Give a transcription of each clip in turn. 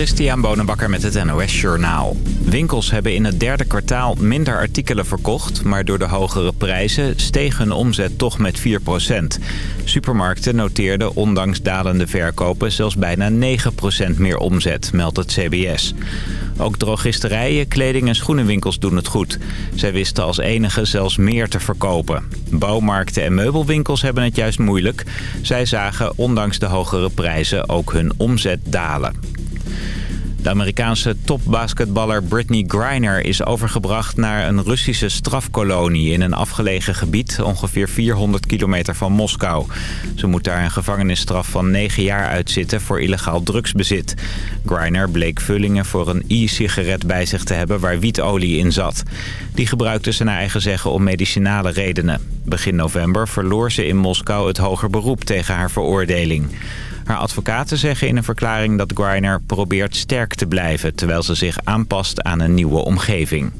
Christian Bonenbakker met het NOS Journaal. Winkels hebben in het derde kwartaal minder artikelen verkocht... maar door de hogere prijzen steeg hun omzet toch met 4% Supermarkten noteerden ondanks dalende verkopen zelfs bijna 9% meer omzet, meldt het CBS. Ook drogisterijen, kleding- en schoenenwinkels doen het goed. Zij wisten als enige zelfs meer te verkopen. Bouwmarkten en meubelwinkels hebben het juist moeilijk. Zij zagen ondanks de hogere prijzen ook hun omzet dalen. De Amerikaanse topbasketballer Britney Griner is overgebracht naar een Russische strafkolonie in een afgelegen gebied, ongeveer 400 kilometer van Moskou. Ze moet daar een gevangenisstraf van 9 jaar uitzitten voor illegaal drugsbezit. Griner bleek vullingen voor een e-sigaret bij zich te hebben waar wietolie in zat. Die gebruikte ze naar eigen zeggen om medicinale redenen. Begin november verloor ze in Moskou het hoger beroep tegen haar veroordeling. Haar advocaten zeggen in een verklaring dat Griner probeert sterk te blijven... terwijl ze zich aanpast aan een nieuwe omgeving.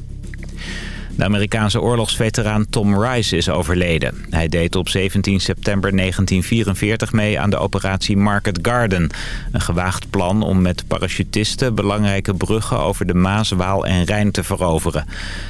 De Amerikaanse oorlogsveteraan Tom Rice is overleden. Hij deed op 17 september 1944 mee aan de operatie Market Garden. Een gewaagd plan om met parachutisten belangrijke bruggen over de Maas, Waal en Rijn te veroveren.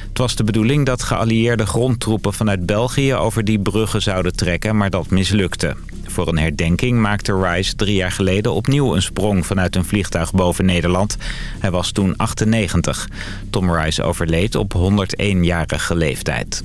Het was de bedoeling dat geallieerde grondtroepen vanuit België over die bruggen zouden trekken, maar dat mislukte. Voor een herdenking maakte Rice drie jaar geleden opnieuw een sprong vanuit een vliegtuig boven Nederland. Hij was toen 98. Tom Rice overleed op 101-jarige leeftijd.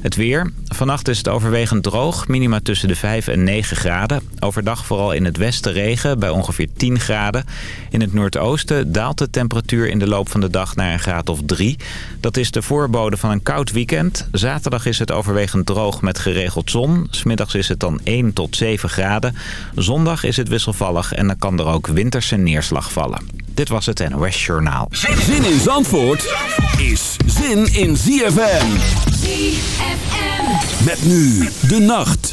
Het weer. Vannacht is het overwegend droog. Minima tussen de 5 en 9 graden. Overdag vooral in het westen regen bij ongeveer 10 graden. In het noordoosten daalt de temperatuur in de loop van de dag naar een graad of 3. Dat is de voorbode van een koud weekend. Zaterdag is het overwegend droog met geregeld zon. Smiddags is het dan 1 tot 7 graden. Zondag is het wisselvallig en dan kan er ook winterse neerslag vallen. Dit was het NOS Journaal. Zin in Zandvoort is zin in ZFM. Met nu de nacht.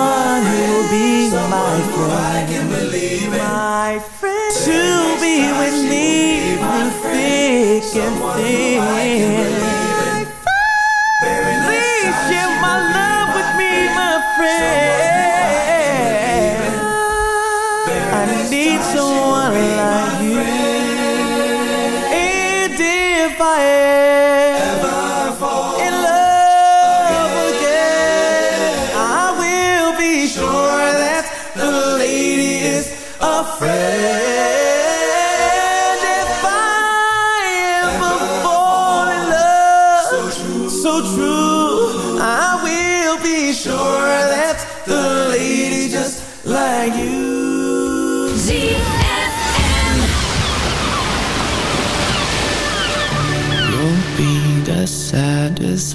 be my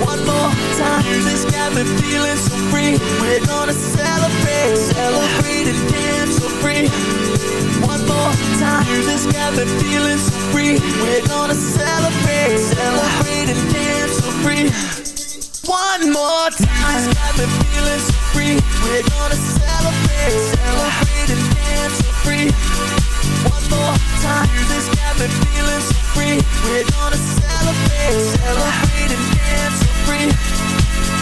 One more time. Music's got me feeling so free. We're gonna celebrate, celebrate and dance so free. One more time. Music's got me feeling so free. We're gonna celebrate, celebrate and dance so free. One more time. Music's got me feeling so free. We're gonna celebrate, celebrate and dance so free. One more time. Music's got me feeling so free. We're gonna celebrate, celebrate and dance free.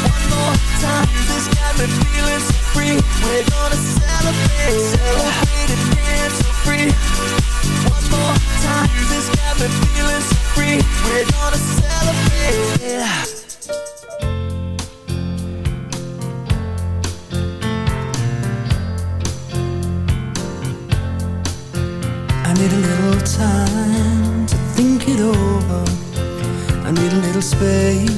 One more time. Music's got me feeling so free. We're gonna celebrate, celebrate and dance so free. One more time. Music's got me feeling so free. We're gonna celebrate. I need a little time to think it over. I need a little space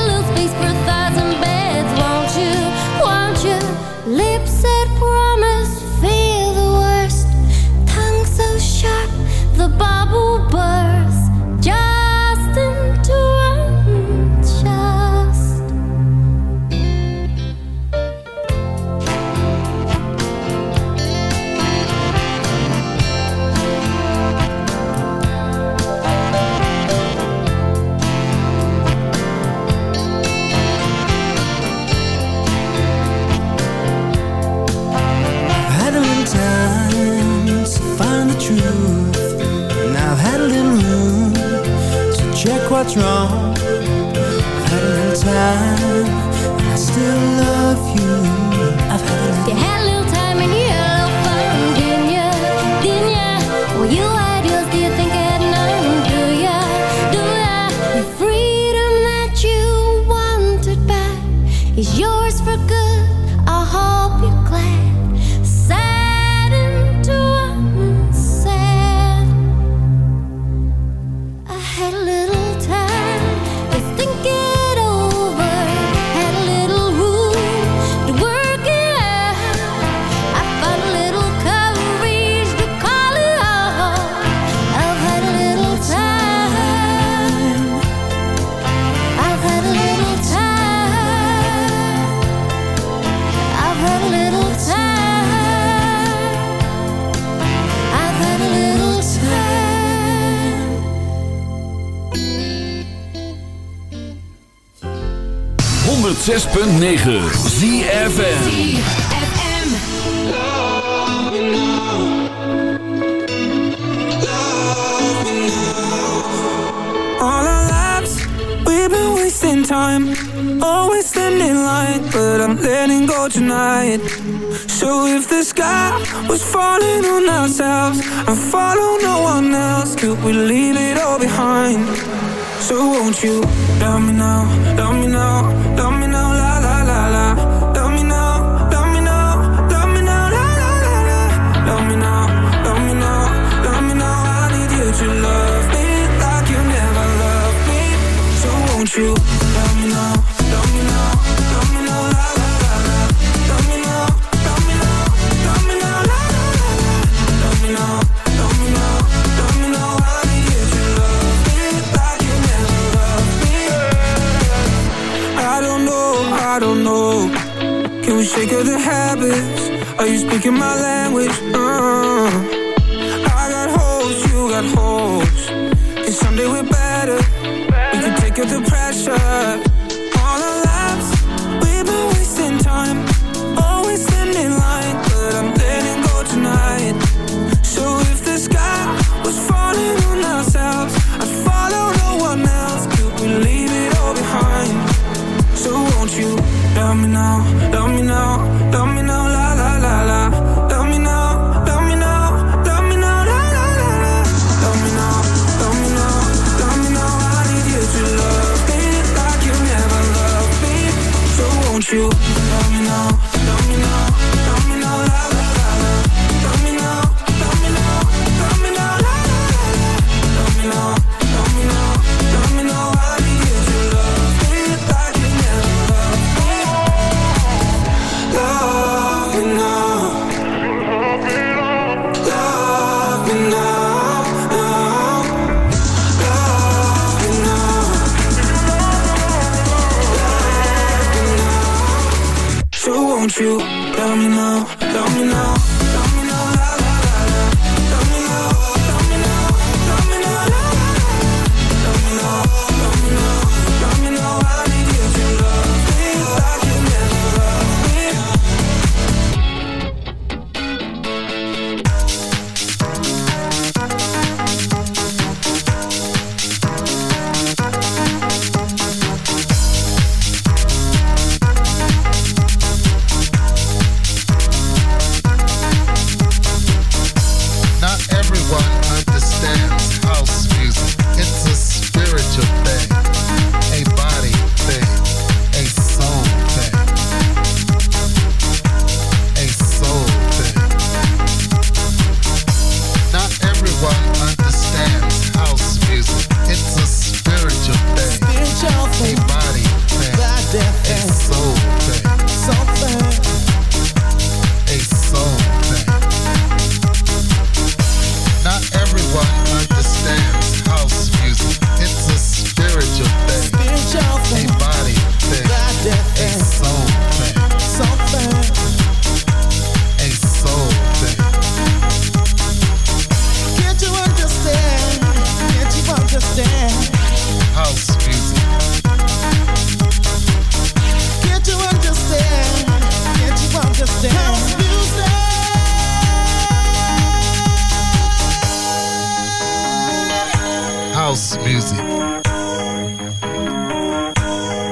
wasting time. Always standing light But I'm letting go tonight. So if the sky was falling on ourselves I follow no one else Could we leave it all behind? So won't you love me now, love me now, love me now? true. tell me now, la la la la. Domino, domino, domino, la la la la. Domino, domino, domino, I need your love me like you never loved me. I don't know, I don't know. Can we shake of the habits? Are you speaking my language? Uh, I got holes, you got holes. And someday we're back pressure. you. Love me now, love me now.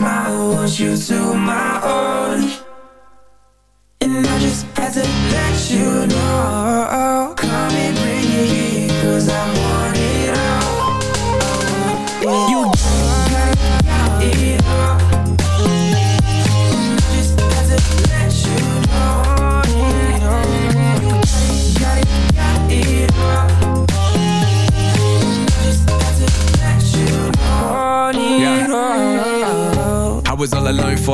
smile, want you to my own.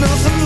nothing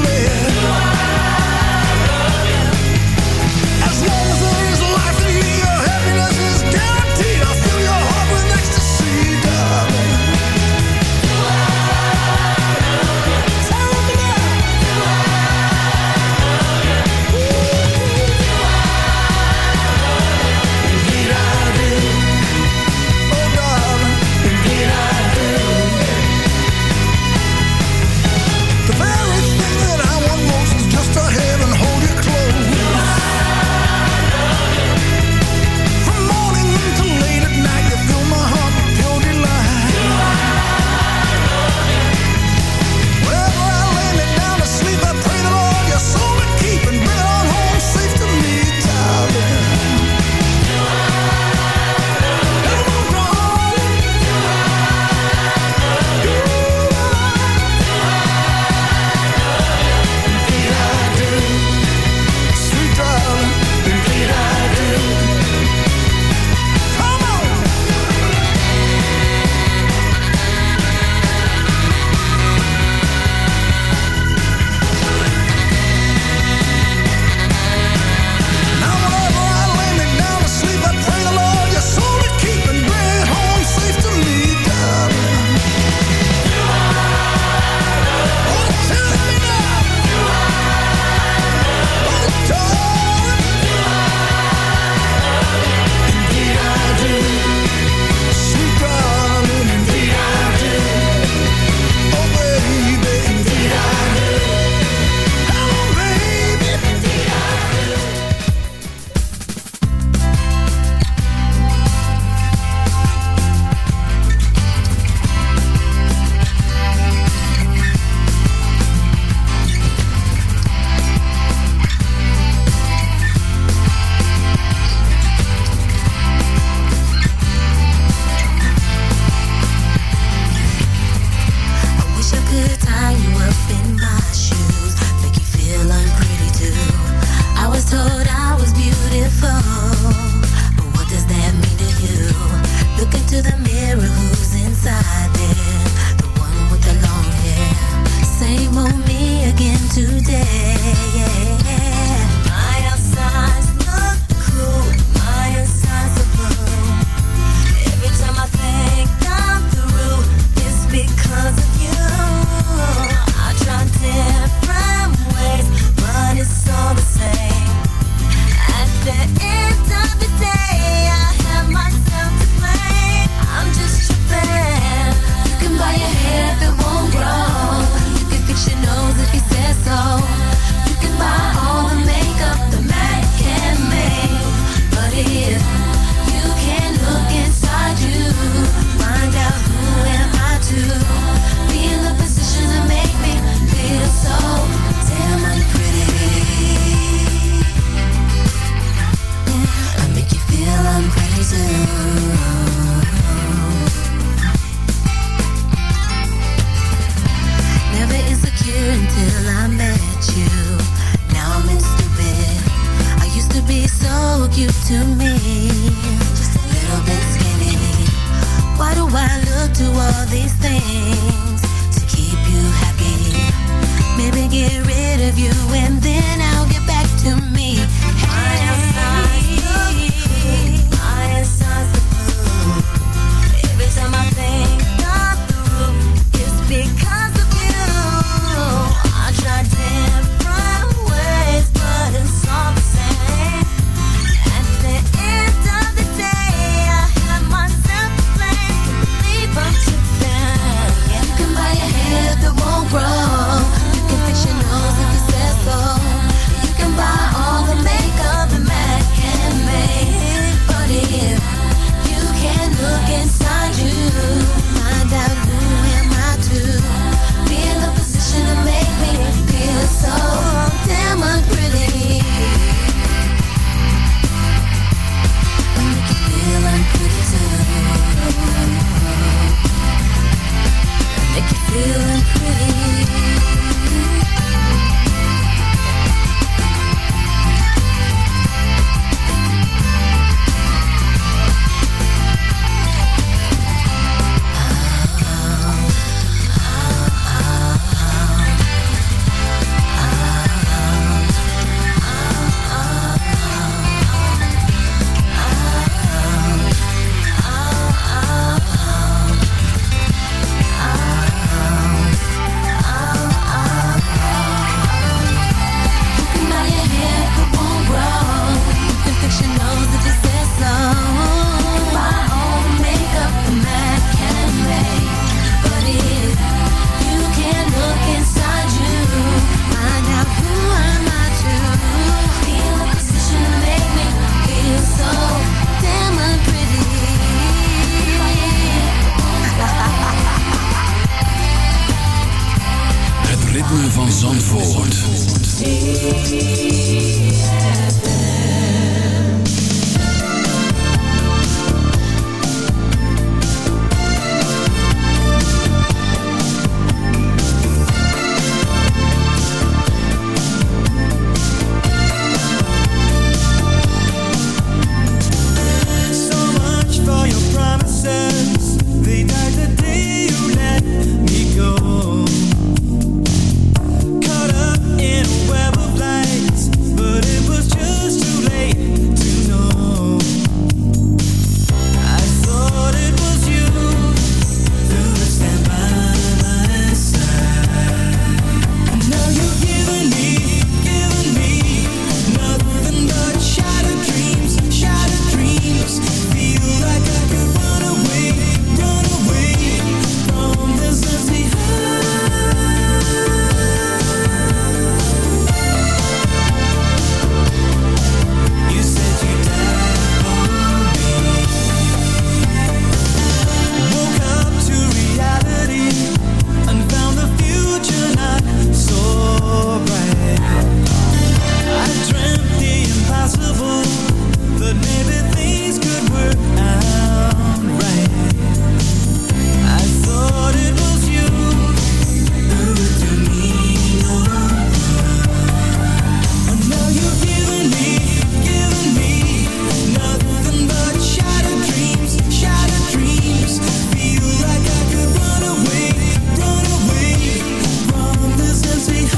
see